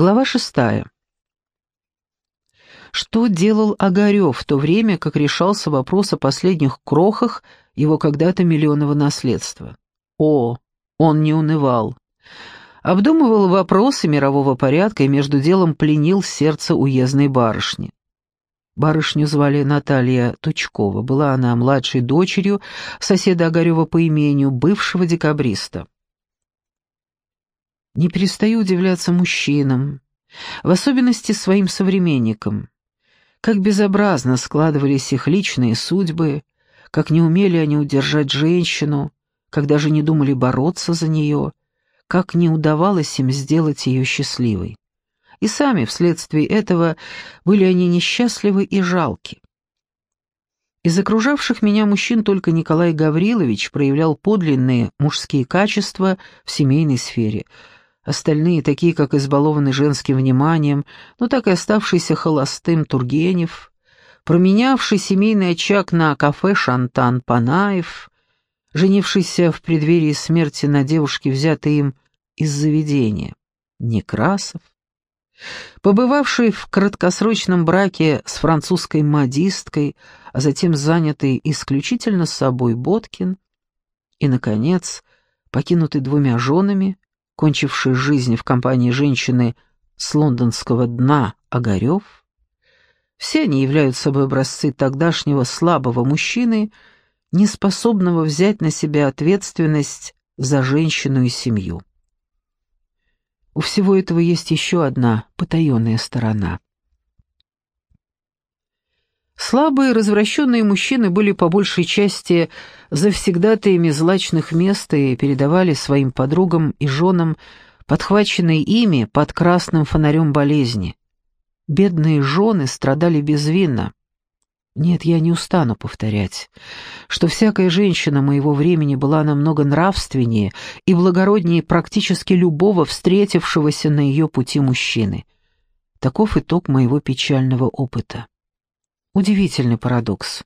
Глава шестая. Что делал Огарев в то время, как решался вопрос о последних крохах его когда-то миллионного наследства? О, он не унывал. Обдумывал вопросы мирового порядка и между делом пленил сердце уездной барышни. Барышню звали Наталья Тучкова. Была она младшей дочерью соседа Огарева по имению, бывшего декабриста. Не перестаю удивляться мужчинам, в особенности своим современникам. Как безобразно складывались их личные судьбы, как не умели они удержать женщину, когда же не думали бороться за нее, как не удавалось им сделать ее счастливой. И сами вследствие этого были они несчастливы и жалки. Из окружавших меня мужчин только Николай Гаврилович проявлял подлинные мужские качества в семейной сфере – Остальные, такие как избалованный женским вниманием, но так и оставшийся холостым Тургенев, променявший семейный очаг на кафе «Шантан» Панаев, женившийся в преддверии смерти на девушке, взятой им из заведения, Некрасов, побывавший в краткосрочном браке с французской модисткой, а затем занятый исключительно собой Боткин, и, наконец, покинутый двумя женами, кончивший жизнь в компании женщины с лондонского дна Огарев, все они являются собой образцы тогдашнего слабого мужчины, неспособного взять на себя ответственность за женщину и семью. У всего этого есть еще одна потаенная сторона. Слабые, развращенные мужчины были по большей части завсегдатаями злачных мест и передавали своим подругам и женам подхваченные ими под красным фонарем болезни. Бедные жены страдали безвинно. Нет, я не устану повторять, что всякая женщина моего времени была намного нравственнее и благороднее практически любого встретившегося на ее пути мужчины. Таков итог моего печального опыта. Удивительный парадокс.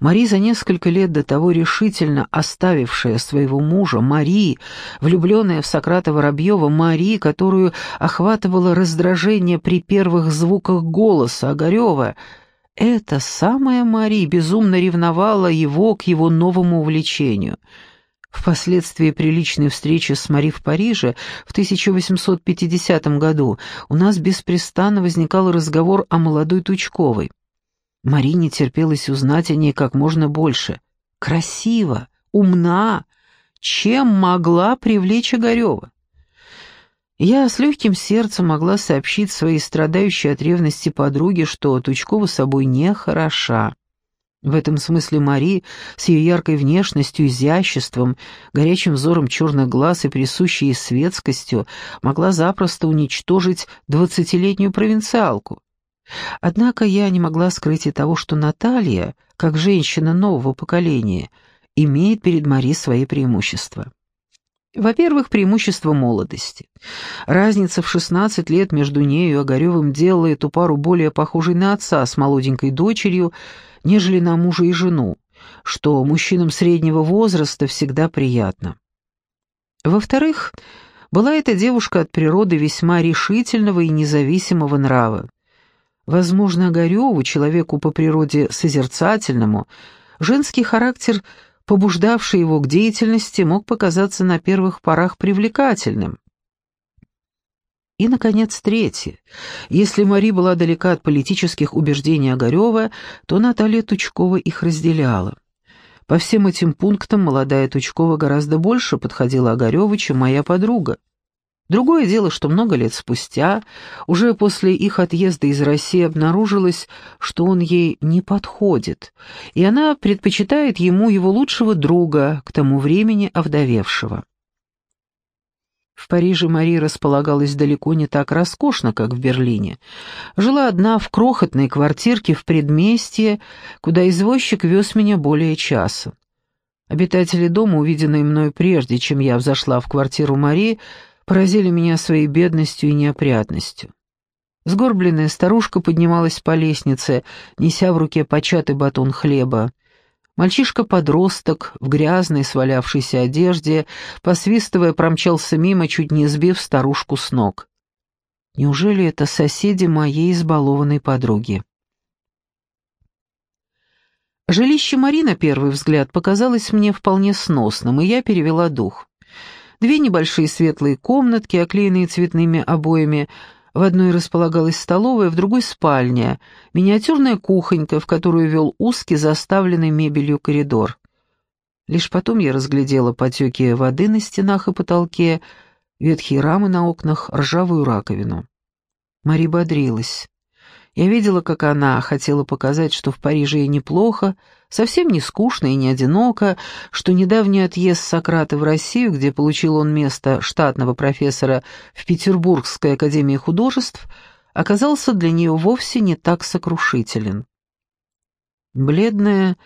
Мари, за несколько лет до того решительно оставившая своего мужа, Мари, влюбленная в Сократа Воробьева, Мари, которую охватывало раздражение при первых звуках голоса Огарева, эта самая Мари безумно ревновала его к его новому увлечению. Впоследствии приличной встречи с Мари в Париже в 1850 году у нас беспрестанно возникал разговор о молодой Тучковой. Марине терпелось узнать о ней как можно больше. Красиво, умна, чем могла привлечь Огарева? Я с легким сердцем могла сообщить своей страдающей от ревности подруге, что Тучкова собой не хороша. В этом смысле Мари с ее яркой внешностью, изяществом, горячим взором черных глаз и присущей светскостью могла запросто уничтожить двадцатилетнюю провинциалку. Однако я не могла скрыть и того, что Наталья, как женщина нового поколения, имеет перед Мари свои преимущества. Во-первых, преимущество молодости. Разница в 16 лет между нею и Огаревым делала эту пару более похожей на отца с молоденькой дочерью, нежели на мужа и жену, что мужчинам среднего возраста всегда приятно. Во-вторых, была эта девушка от природы весьма решительного и независимого нрава. Возможно, Огареву, человеку по природе созерцательному, женский характер, побуждавший его к деятельности, мог показаться на первых порах привлекательным. И, наконец, третье. Если Мари была далека от политических убеждений Огарева, то Наталья Тучкова их разделяла. По всем этим пунктам молодая Тучкова гораздо больше подходила Огареву, чем моя подруга. Другое дело, что много лет спустя, уже после их отъезда из России, обнаружилось, что он ей не подходит, и она предпочитает ему его лучшего друга, к тому времени овдовевшего. В Париже Мари располагалась далеко не так роскошно, как в Берлине. Жила одна в крохотной квартирке в предместье, куда извозчик вез меня более часа. Обитатели дома, увиденные мной прежде, чем я взошла в квартиру Мари, поразили меня своей бедностью и неопрятностью. Сгорбленная старушка поднималась по лестнице, неся в руке початый батон хлеба. Мальчишка-подросток в грязной свалявшейся одежде, посвистывая, промчался мимо, чуть не сбив старушку с ног. Неужели это соседи моей избалованной подруги? Жилище Мари на первый взгляд показалось мне вполне сносным, и я перевела дух. Две небольшие светлые комнатки, оклеенные цветными обоями, в одной располагалась столовая, в другой — спальня, миниатюрная кухонька, в которую вел узкий, заставленный мебелью коридор. Лишь потом я разглядела потеки воды на стенах и потолке, ветхие рамы на окнах, ржавую раковину. Мари бодрилась. Я видела, как она хотела показать, что в Париже ей неплохо, совсем не скучно и не одиноко, что недавний отъезд Сократа в Россию, где получил он место штатного профессора в Петербургской академии художеств, оказался для нее вовсе не так сокрушителен. Бледная,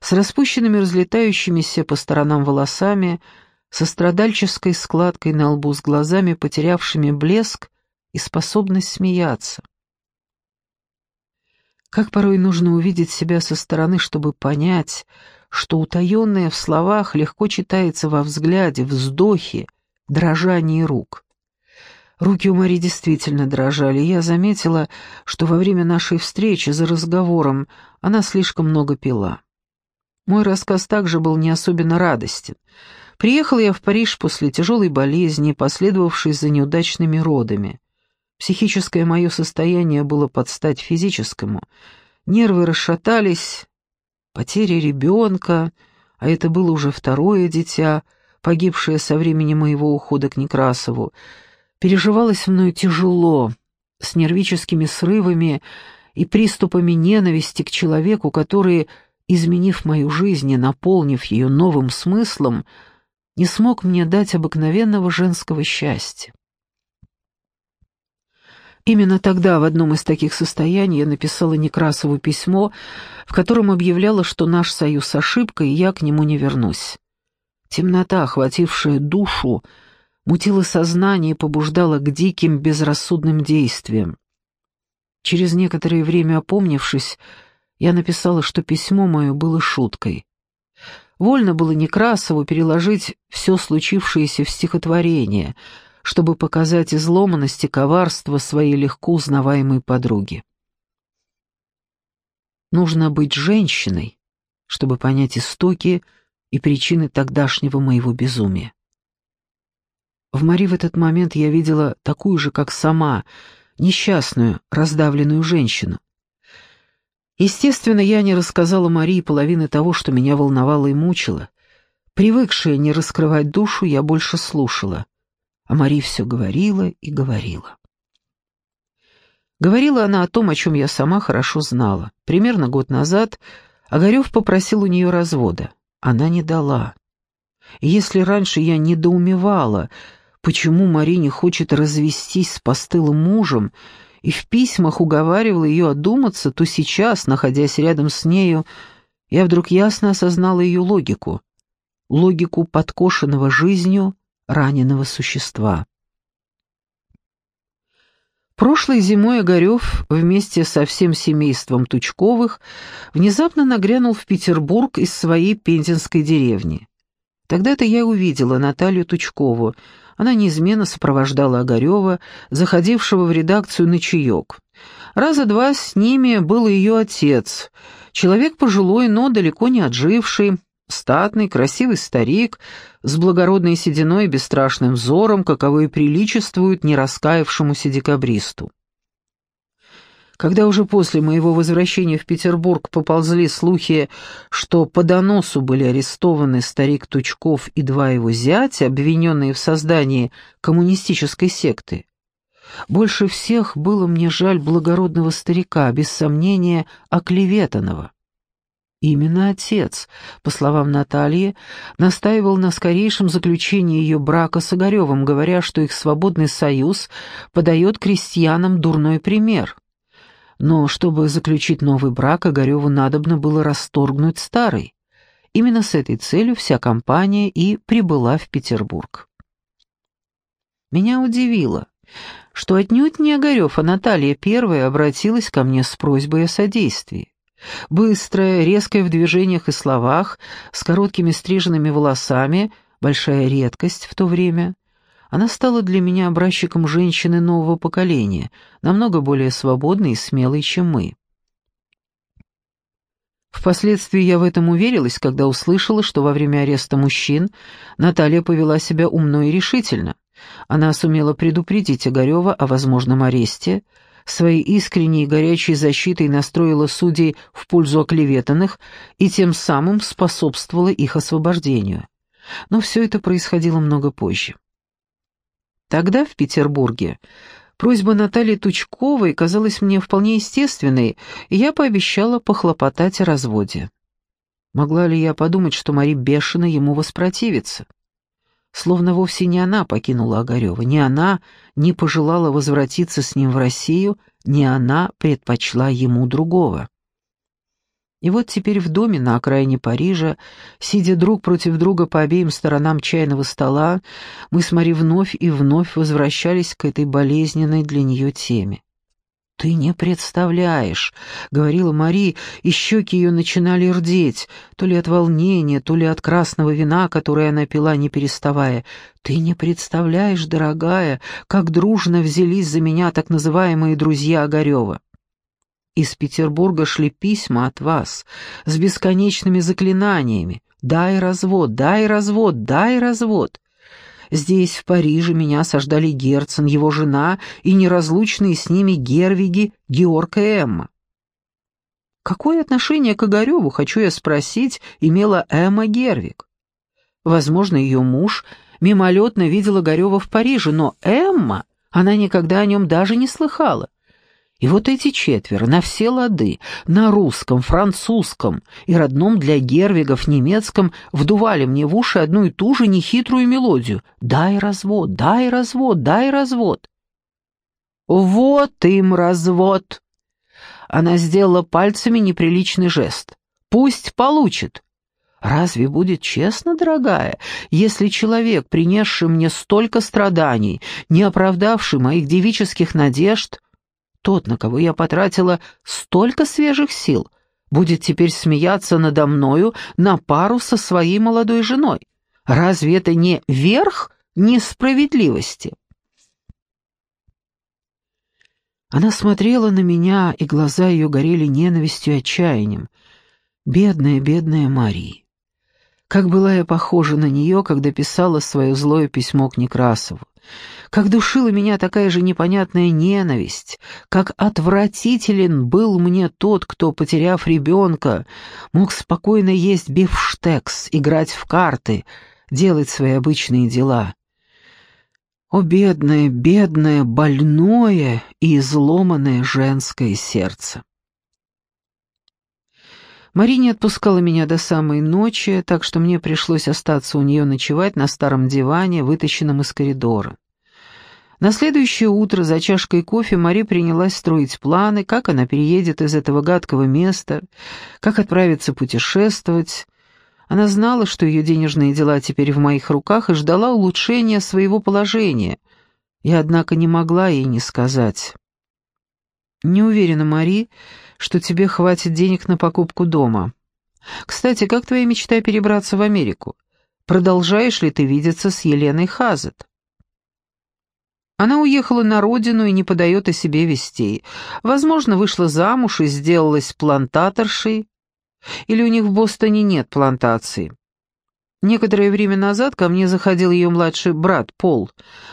с распущенными разлетающимися по сторонам волосами, со страдальческой складкой на лбу с глазами, потерявшими блеск и способность смеяться. Как порой нужно увидеть себя со стороны, чтобы понять, что утаенное в словах легко читается во взгляде, вздохе, дрожании рук. Руки у Мари действительно дрожали, я заметила, что во время нашей встречи за разговором она слишком много пила. Мой рассказ также был не особенно радостен. Приехал я в Париж после тяжелой болезни, последовавшей за неудачными родами. Психическое мое состояние было под стать физическому. Нервы расшатались, потеря ребенка, а это было уже второе дитя, погибшее со времени моего ухода к Некрасову, переживалось мною тяжело, с нервическими срывами и приступами ненависти к человеку, который, изменив мою жизнь и наполнив ее новым смыслом, не смог мне дать обыкновенного женского счастья. Именно тогда, в одном из таких состояний, я написала Некрасову письмо, в котором объявляла, что наш союз — ошибка, и я к нему не вернусь. Темнота, охватившая душу, мутила сознание и побуждала к диким, безрассудным действиям. Через некоторое время опомнившись, я написала, что письмо мое было шуткой. Вольно было Некрасову переложить все случившееся в стихотворение — чтобы показать изломанность и коварство своей легко узнаваемой подруги. Нужно быть женщиной, чтобы понять истоки и причины тогдашнего моего безумия. В Мари в этот момент я видела такую же, как сама, несчастную, раздавленную женщину. Естественно, я не рассказала Марии половины того, что меня волновало и мучило. Привыкшая не раскрывать душу, я больше слушала а Мари все говорила и говорила. Говорила она о том, о чем я сама хорошо знала. Примерно год назад Огарев попросил у нее развода. Она не дала. Если раньше я недоумевала, почему Мари не хочет развестись с постылым мужем, и в письмах уговаривала ее одуматься, то сейчас, находясь рядом с нею, я вдруг ясно осознала ее логику. Логику подкошенного жизнью раненого существа. Прошлой зимой Огарев вместе со всем семейством Тучковых внезапно нагрянул в Петербург из своей пензенской деревни. Тогда-то я увидела Наталью Тучкову. Она неизменно сопровождала Огарева, заходившего в редакцию на чаек. Раза два с ними был ее отец, человек пожилой, но далеко не отживший, Статный, красивый старик, с благородной сединой и бесстрашным взором, каковой приличествует нераскаявшемуся декабристу. Когда уже после моего возвращения в Петербург поползли слухи, что по доносу были арестованы старик Тучков и два его зятя, обвиненные в создании коммунистической секты, больше всех было мне жаль благородного старика, без сомнения, оклеветанного. Именно отец, по словам Натальи, настаивал на скорейшем заключении ее брака с Огаревым, говоря, что их свободный союз подает крестьянам дурной пример. Но чтобы заключить новый брак, Огареву надобно было расторгнуть старый. Именно с этой целью вся компания и прибыла в Петербург. Меня удивило, что отнюдь не Огарев, а Наталья первая обратилась ко мне с просьбой о содействии. Быстрая, резкая в движениях и словах, с короткими стриженными волосами, большая редкость в то время. Она стала для меня образчиком женщины нового поколения, намного более свободной и смелой, чем мы. Впоследствии я в этом уверилась, когда услышала, что во время ареста мужчин Наталья повела себя умно и решительно. Она сумела предупредить Огарева о возможном аресте, своей искренней и горячей защитой настроила судей в пользу оклеветанных и тем самым способствовала их освобождению. Но все это происходило много позже. Тогда, в Петербурге, просьба Натальи Тучковой казалась мне вполне естественной, и я пообещала похлопотать о разводе. Могла ли я подумать, что Мари бешено ему воспротивится? Словно вовсе не она покинула Огарева, не она не пожелала возвратиться с ним в Россию, не она предпочла ему другого. И вот теперь в доме на окраине Парижа, сидя друг против друга по обеим сторонам чайного стола, мы с Мари вновь и вновь возвращались к этой болезненной для нее теме. «Ты не представляешь», — говорила Мари, и щеки ее начинали рдеть, то ли от волнения, то ли от красного вина, которое она пила, не переставая. «Ты не представляешь, дорогая, как дружно взялись за меня так называемые друзья Огарева». Из Петербурга шли письма от вас с бесконечными заклинаниями «Дай развод, дай развод, дай развод». Здесь, в Париже, меня осаждали Герцен, его жена и неразлучные с ними Гервиги, Георг и Эмма. Какое отношение к Огареву, хочу я спросить, имела Эмма Гервиг? Возможно, ее муж мимолетно видел Огарева в Париже, но Эмма, она никогда о нем даже не слыхала. И вот эти четверо на все лады, на русском, французском и родном для гервигов немецком вдували мне в уши одну и ту же нехитрую мелодию «Дай развод, дай развод, дай развод». «Вот им развод!» Она сделала пальцами неприличный жест. «Пусть получит». Разве будет честно, дорогая, если человек, принесший мне столько страданий, не оправдавший моих девических надежд, тот, на кого я потратила столько свежих сил, будет теперь смеяться надо мною на пару со своей молодой женой. Разве это не верх несправедливости? Она смотрела на меня, и глаза ее горели ненавистью и отчаянием. Бедная, бедная Мария. Как была я похожа на нее, когда писала свое злое письмо к Некрасову. Как душила меня такая же непонятная ненависть, как отвратителен был мне тот, кто, потеряв ребенка, мог спокойно есть бифштекс, играть в карты, делать свои обычные дела. О, бедное, бедное, больное и изломанное женское сердце! Мари не отпускала меня до самой ночи, так что мне пришлось остаться у нее ночевать на старом диване, вытащенном из коридора. На следующее утро за чашкой кофе Мари принялась строить планы, как она переедет из этого гадкого места, как отправиться путешествовать. Она знала, что ее денежные дела теперь в моих руках и ждала улучшения своего положения. Я, однако, не могла ей не сказать. «Не уверена, Мари, что тебе хватит денег на покупку дома. Кстати, как твоя мечта перебраться в Америку? Продолжаешь ли ты видеться с Еленой Хазет?» Она уехала на родину и не подает о себе вестей. Возможно, вышла замуж и сделалась плантаторшей. Или у них в Бостоне нет плантации. Некоторое время назад ко мне заходил ее младший брат Пол,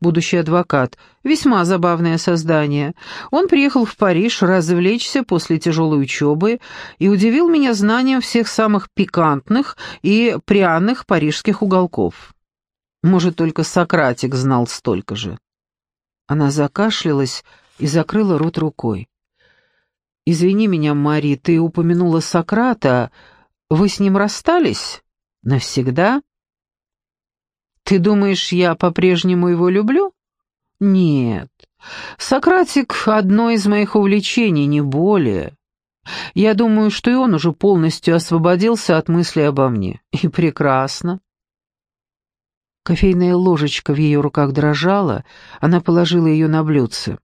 будущий адвокат, весьма забавное создание. Он приехал в Париж развлечься после тяжелой учебы и удивил меня знанием всех самых пикантных и пряных парижских уголков. Может, только Сократик знал столько же. Она закашлялась и закрыла рот рукой. «Извини меня, Мари, ты упомянула Сократа. Вы с ним расстались? Навсегда?» «Ты думаешь, я по-прежнему его люблю?» «Нет. Сократик — одно из моих увлечений, не более. Я думаю, что и он уже полностью освободился от мысли обо мне. И прекрасно. Кофейная ложечка в ее руках дрожала, она положила ее на блюдце.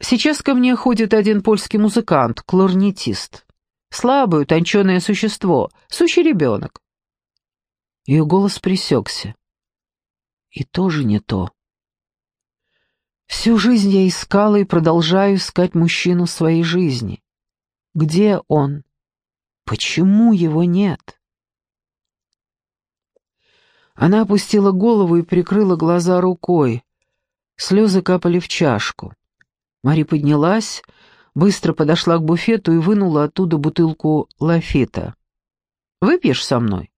«Сейчас ко мне ходит один польский музыкант, кларнетист. Слабое, утонченное существо, сущий ребенок». Ее голос пресекся. и тоже не то. Всю жизнь я искала и продолжаю искать мужчину своей жизни. Где он? Почему его нет? Она опустила голову и прикрыла глаза рукой. Слезы капали в чашку. Мари поднялась, быстро подошла к буфету и вынула оттуда бутылку лафита. «Выпьешь со мной?»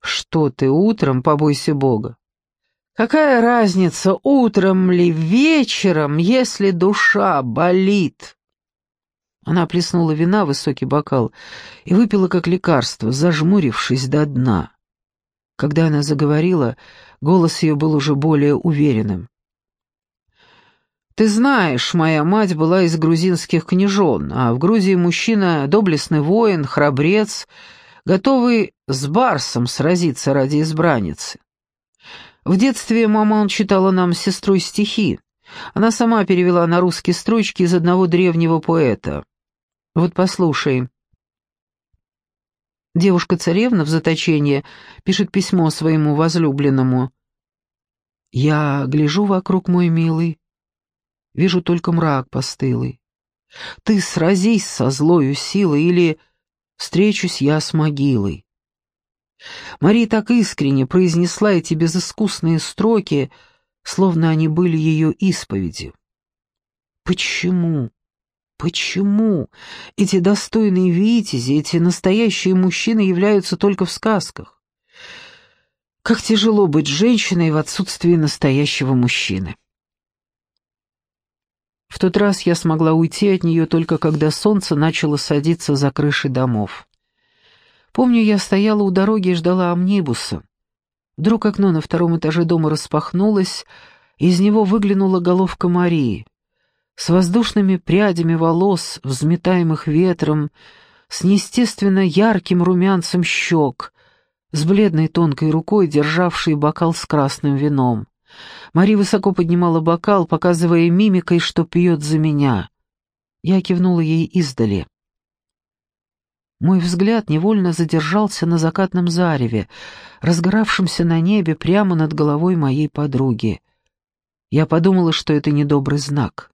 «Что ты, утром, побойся Бога!» «Какая разница, утром ли, вечером, если душа болит?» Она плеснула вина в высокий бокал и выпила как лекарство, зажмурившись до дна. Когда она заговорила, голос ее был уже более уверенным. «Ты знаешь, моя мать была из грузинских княжон, а в Грузии мужчина — доблестный воин, храбрец, готовый с барсом сразиться ради избранницы. В детстве мама читала нам с сестрой стихи. Она сама перевела на русские строчки из одного древнего поэта. Вот послушай. Девушка-царевна в заточении пишет письмо своему возлюбленному. «Я гляжу вокруг, мой милый, вижу только мрак постылый. Ты сразись со злою силой или встречусь я с могилой. Мария так искренне произнесла эти безыскусные строки, словно они были ее исповедью. Почему? Почему эти достойные витязи, эти настоящие мужчины являются только в сказках? Как тяжело быть женщиной в отсутствии настоящего мужчины. В тот раз я смогла уйти от нее только когда солнце начало садиться за крыши домов. Помню, я стояла у дороги и ждала амнибуса. Вдруг окно на втором этаже дома распахнулось, и из него выглянула головка Марии. С воздушными прядями волос, взметаемых ветром, с неестественно ярким румянцем щек, с бледной тонкой рукой, державшей бокал с красным вином. Мари высоко поднимала бокал, показывая мимикой, что пьет за меня. Я кивнула ей издали. Мой взгляд невольно задержался на закатном зареве, разгоравшемся на небе прямо над головой моей подруги. Я подумала, что это недобрый знак.